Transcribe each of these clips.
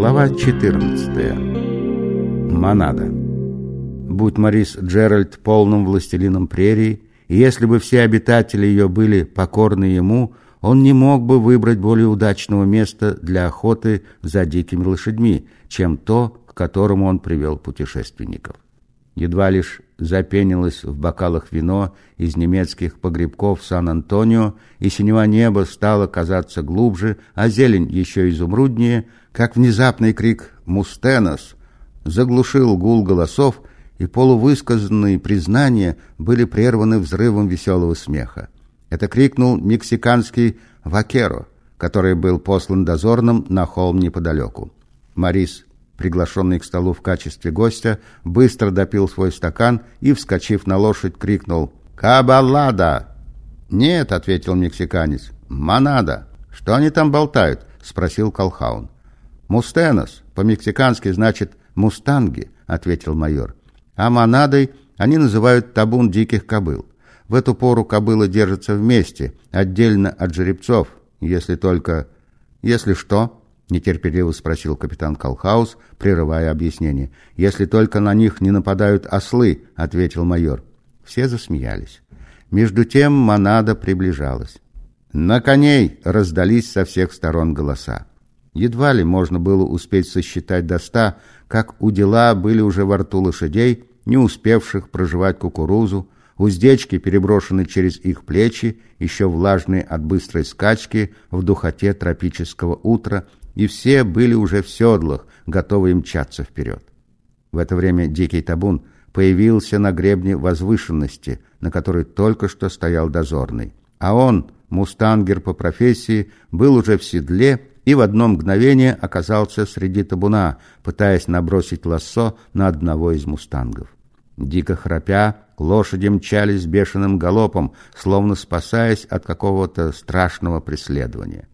Глава 14. Монада. Будь Морис Джеральд полным властелином прерии, и если бы все обитатели ее были покорны ему, он не мог бы выбрать более удачного места для охоты за дикими лошадьми, чем то, к которому он привел путешественников. Едва лишь запенилось в бокалах вино из немецких погребков Сан-Антонио, и синего неба стало казаться глубже, а зелень еще изумруднее, как внезапный крик «Мустенос!» заглушил гул голосов, и полувысказанные признания были прерваны взрывом веселого смеха. Это крикнул мексиканский «Вакеро», который был послан дозорным на холм неподалеку. Марис приглашенный к столу в качестве гостя, быстро допил свой стакан и, вскочив на лошадь, крикнул «Кабалада!» «Нет», — ответил мексиканец, «Монада». «Что они там болтают?» — спросил Колхаун. «Мустенос», по-мексикански значит «мустанги», — ответил майор. «А монадой они называют табун диких кобыл. В эту пору кобылы держатся вместе, отдельно от жеребцов, если только... Если что, нетерпеливо спросил капитан Калхаус, прерывая объяснение. «Если только на них не нападают ослы», — ответил майор. Все засмеялись. Между тем монада приближалась. На коней раздались со всех сторон голоса. Едва ли можно было успеть сосчитать до ста, как у дела были уже во рту лошадей, не успевших проживать кукурузу, уздечки переброшены через их плечи, еще влажные от быстрой скачки в духоте тропического утра, и все были уже в седлах, готовые мчаться вперед. В это время дикий табун появился на гребне возвышенности, на которой только что стоял дозорный. А он, мустангер по профессии, был уже в седле и в одно мгновение оказался среди табуна, пытаясь набросить лассо на одного из мустангов. Дико храпя, лошади мчались бешеным галопом, словно спасаясь от какого-то страшного преследования.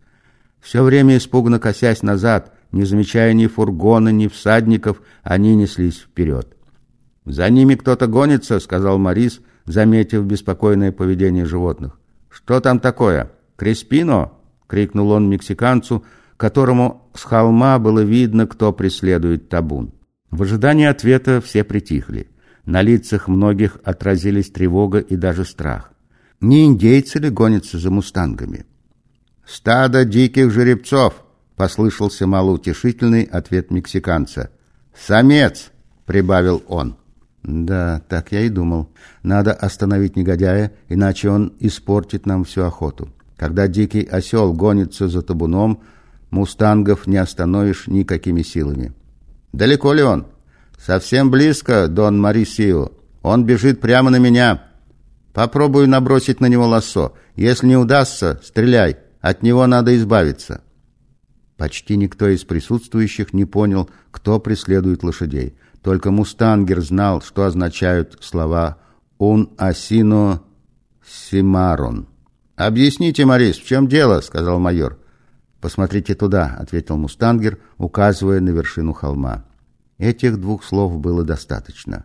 Все время испуганно косясь назад, не замечая ни фургона, ни всадников, они неслись вперед. «За ними кто-то гонится», — сказал Морис, заметив беспокойное поведение животных. «Что там такое? Креспино?» — крикнул он мексиканцу, которому с холма было видно, кто преследует табун. В ожидании ответа все притихли. На лицах многих отразились тревога и даже страх. Не индейцы ли гонятся за мустангами? «Стадо диких жеребцов!» — послышался малоутешительный ответ мексиканца. «Самец!» — прибавил он. «Да, так я и думал. Надо остановить негодяя, иначе он испортит нам всю охоту. Когда дикий осел гонится за табуном, мустангов не остановишь никакими силами». «Далеко ли он?» «Совсем близко, Дон Марисио. Он бежит прямо на меня. Попробую набросить на него лассо. Если не удастся, стреляй». От него надо избавиться. Почти никто из присутствующих не понял, кто преследует лошадей. Только Мустангер знал, что означают слова «un asino simaron». «Объясните, Морис, в чем дело?» — сказал майор. «Посмотрите туда», — ответил Мустангер, указывая на вершину холма. Этих двух слов было достаточно.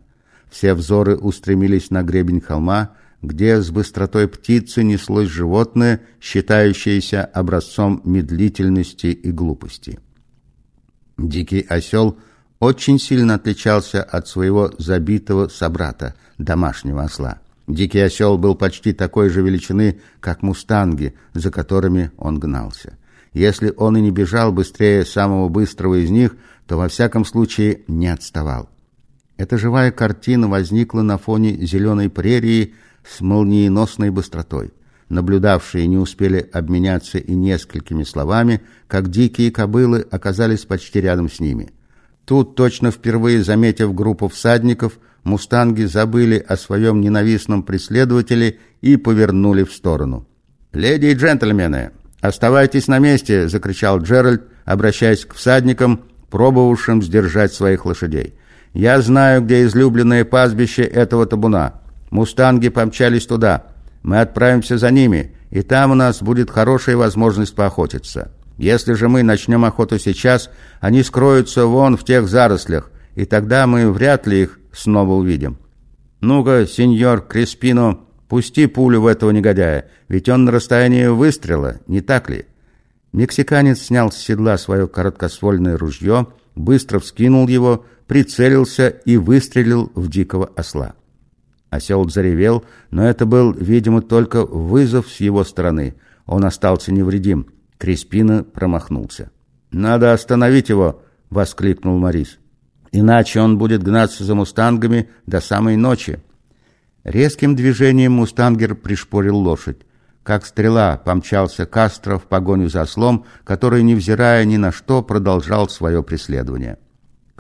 Все взоры устремились на гребень холма, где с быстротой птицы неслось животное, считающееся образцом медлительности и глупости. Дикий осел очень сильно отличался от своего забитого собрата, домашнего осла. Дикий осел был почти такой же величины, как мустанги, за которыми он гнался. Если он и не бежал быстрее самого быстрого из них, то во всяком случае не отставал. Эта живая картина возникла на фоне зеленой прерии, с молниеносной быстротой. Наблюдавшие не успели обменяться и несколькими словами, как дикие кобылы оказались почти рядом с ними. Тут, точно впервые заметив группу всадников, мустанги забыли о своем ненавистном преследователе и повернули в сторону. «Леди и джентльмены, оставайтесь на месте!» — закричал Джеральд, обращаясь к всадникам, пробовавшим сдержать своих лошадей. «Я знаю, где излюбленное пастбище этого табуна. Мустанги помчались туда. Мы отправимся за ними, и там у нас будет хорошая возможность поохотиться. Если же мы начнем охоту сейчас, они скроются вон в тех зарослях, и тогда мы вряд ли их снова увидим. Ну-ка, сеньор Креспино, пусти пулю в этого негодяя, ведь он на расстоянии выстрела, не так ли? Мексиканец снял с седла свое короткоствольное ружье, быстро вскинул его, прицелился и выстрелил в дикого осла. Осел заревел, но это был, видимо, только вызов с его стороны. Он остался невредим. Креспина промахнулся. «Надо остановить его!» — воскликнул Морис. «Иначе он будет гнаться за мустангами до самой ночи». Резким движением мустангер пришпорил лошадь. Как стрела помчался Кастро в погоню за ослом, который, невзирая ни на что, продолжал свое преследование.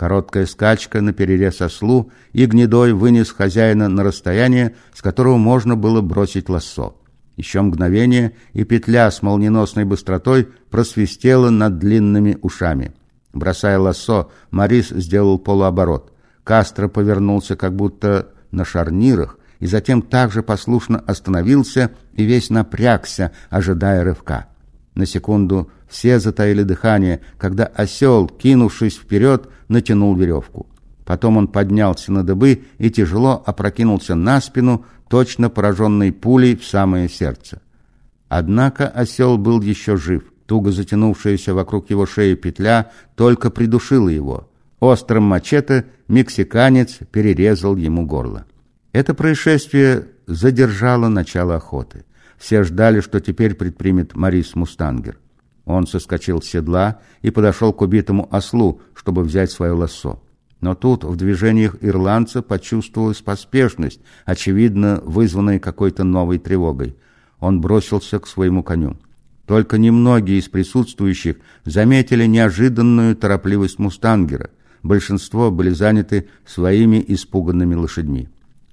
Короткая скачка на перерез ослу, и гнедой вынес хозяина на расстояние, с которого можно было бросить лассо. Еще мгновение, и петля с молниеносной быстротой просвистела над длинными ушами. Бросая лассо, Морис сделал полуоборот. Кастро повернулся как будто на шарнирах, и затем также послушно остановился и весь напрягся, ожидая рывка. На секунду все затаили дыхание, когда осел, кинувшись вперед, натянул веревку. Потом он поднялся на дыбы и тяжело опрокинулся на спину, точно пораженной пулей в самое сердце. Однако осел был еще жив. Туго затянувшаяся вокруг его шеи петля только придушила его. Острым мачете мексиканец перерезал ему горло. Это происшествие задержало начало охоты. Все ждали, что теперь предпримет Марис Мустангер. Он соскочил с седла и подошел к убитому ослу, чтобы взять свое лассо. Но тут в движениях ирландца почувствовалась поспешность, очевидно вызванная какой-то новой тревогой. Он бросился к своему коню. Только немногие из присутствующих заметили неожиданную торопливость мустангера. Большинство были заняты своими испуганными лошадьми.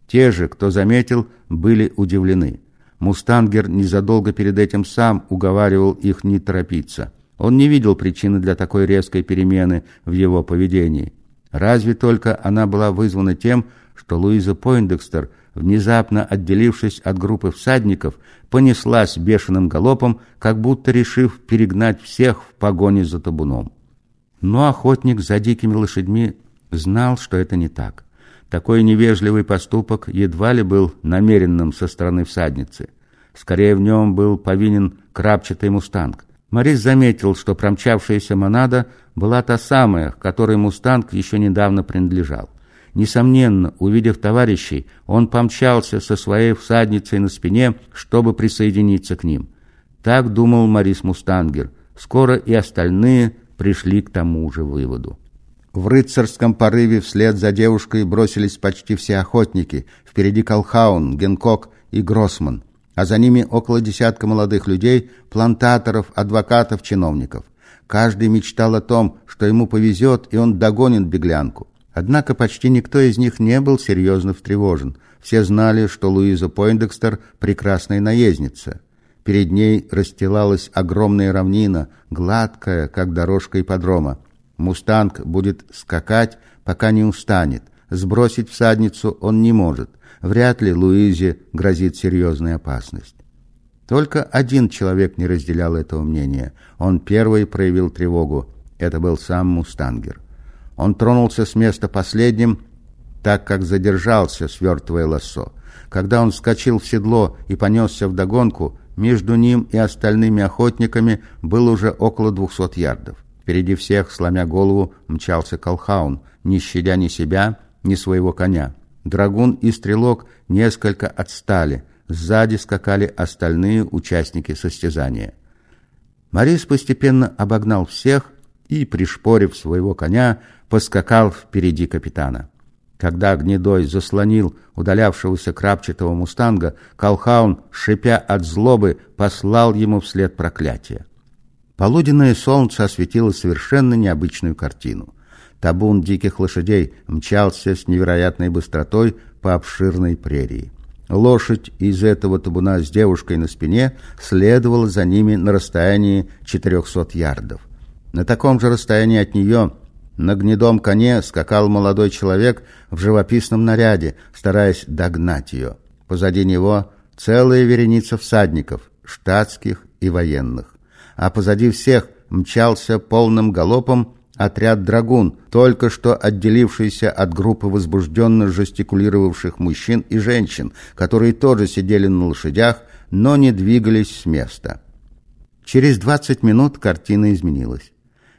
Те же, кто заметил, были удивлены. Мустангер незадолго перед этим сам уговаривал их не торопиться. Он не видел причины для такой резкой перемены в его поведении. Разве только она была вызвана тем, что Луиза Пойндекстер, внезапно отделившись от группы всадников, понеслась бешеным галопом, как будто решив перегнать всех в погоне за табуном. Но охотник за дикими лошадьми знал, что это не так. Такой невежливый поступок едва ли был намеренным со стороны всадницы. Скорее в нем был повинен крапчатый мустанг. Морис заметил, что промчавшаяся монада была та самая, которой мустанг еще недавно принадлежал. Несомненно, увидев товарищей, он помчался со своей всадницей на спине, чтобы присоединиться к ним. Так думал Морис Мустангер. Скоро и остальные пришли к тому же выводу. В рыцарском порыве вслед за девушкой бросились почти все охотники. Впереди Колхаун, Генкок и Гроссман. А за ними около десятка молодых людей, плантаторов, адвокатов, чиновников. Каждый мечтал о том, что ему повезет, и он догонит беглянку. Однако почти никто из них не был серьезно встревожен. Все знали, что Луиза Пойндекстер – прекрасная наездница. Перед ней расстилалась огромная равнина, гладкая, как дорожка ипподрома. Мустанг будет скакать, пока не устанет. Сбросить всадницу он не может. Вряд ли Луизе грозит серьезная опасность. Только один человек не разделял этого мнения. Он первый проявил тревогу. Это был сам Мустангер. Он тронулся с места последним, так как задержался, свертывая лассо. Когда он вскочил в седло и понесся вдогонку, между ним и остальными охотниками было уже около двухсот ярдов. Впереди всех, сломя голову, мчался Колхаун, не щадя ни себя, ни своего коня. Драгун и Стрелок несколько отстали. Сзади скакали остальные участники состязания. Морис постепенно обогнал всех и, пришпорив своего коня, поскакал впереди капитана. Когда Гнедой заслонил удалявшегося крапчатого мустанга, Колхаун, шипя от злобы, послал ему вслед проклятие. Полуденное солнце осветило совершенно необычную картину. Табун диких лошадей мчался с невероятной быстротой по обширной прерии. Лошадь из этого табуна с девушкой на спине следовала за ними на расстоянии 400 ярдов. На таком же расстоянии от нее на гнедом коне скакал молодой человек в живописном наряде, стараясь догнать ее. Позади него целая вереница всадников, штатских и военных а позади всех мчался полным галопом отряд «Драгун», только что отделившийся от группы возбужденно жестикулировавших мужчин и женщин, которые тоже сидели на лошадях, но не двигались с места. Через 20 минут картина изменилась.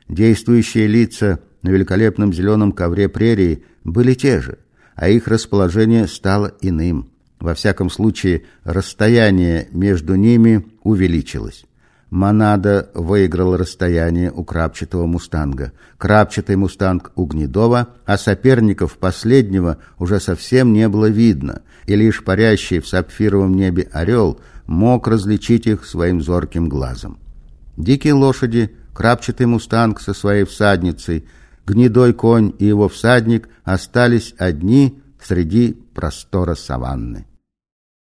Действующие лица на великолепном зеленом ковре прерии были те же, а их расположение стало иным. Во всяком случае, расстояние между ними увеличилось. Монада выиграл расстояние у крапчатого мустанга, крапчатый мустанг у Гнедова, а соперников последнего уже совсем не было видно, и лишь парящий в сапфировом небе орел мог различить их своим зорким глазом. Дикие лошади, крапчатый мустанг со своей всадницей, гнедой конь и его всадник остались одни среди простора саванны.